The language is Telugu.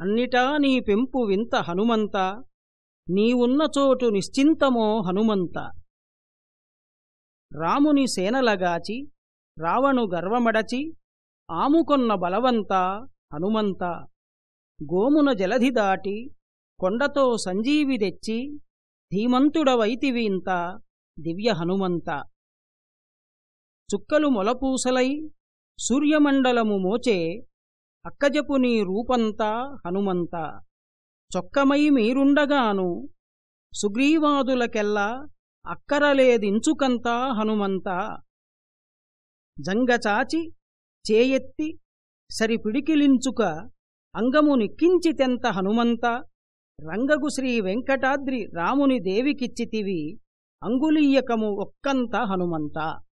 అన్నిటా నీ పెంపు వింత హనుమంత నీవున్న చోటు నిశ్చింతమో హనుమంత. రాముని సేనలగాచి రావణు గర్వమడచి ఆముకొన్న బలవంత హనుమంత. గోమున జలధి దాటి కొండతో సంజీవి తెచ్చి ధీమంతుడవైతివి ఇంత దివ్య హనుమంత. చుక్కలు మొలపూసలై సూర్యమండలము మోచే అక్కజపు నీ రూపంతా హనుమంత. చొక్కమై మీరుండగాను సుగ్రీవాదులకెల్లా అక్కరలేదించుకంతా హనుమంత. జంగచాచి చేయెత్తి సరిపిడికిలించుక అంగము నిక్కించితెంత హనుమంత. రంగగు శ్రీ వెంకటాద్రి రాముని దేవికిచ్చితివి అంగులీయకము ఒక్కంత హనుమంత.